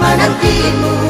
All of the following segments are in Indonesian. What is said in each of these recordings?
menantimu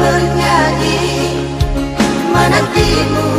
menanti menantimu.